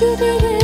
சிறிய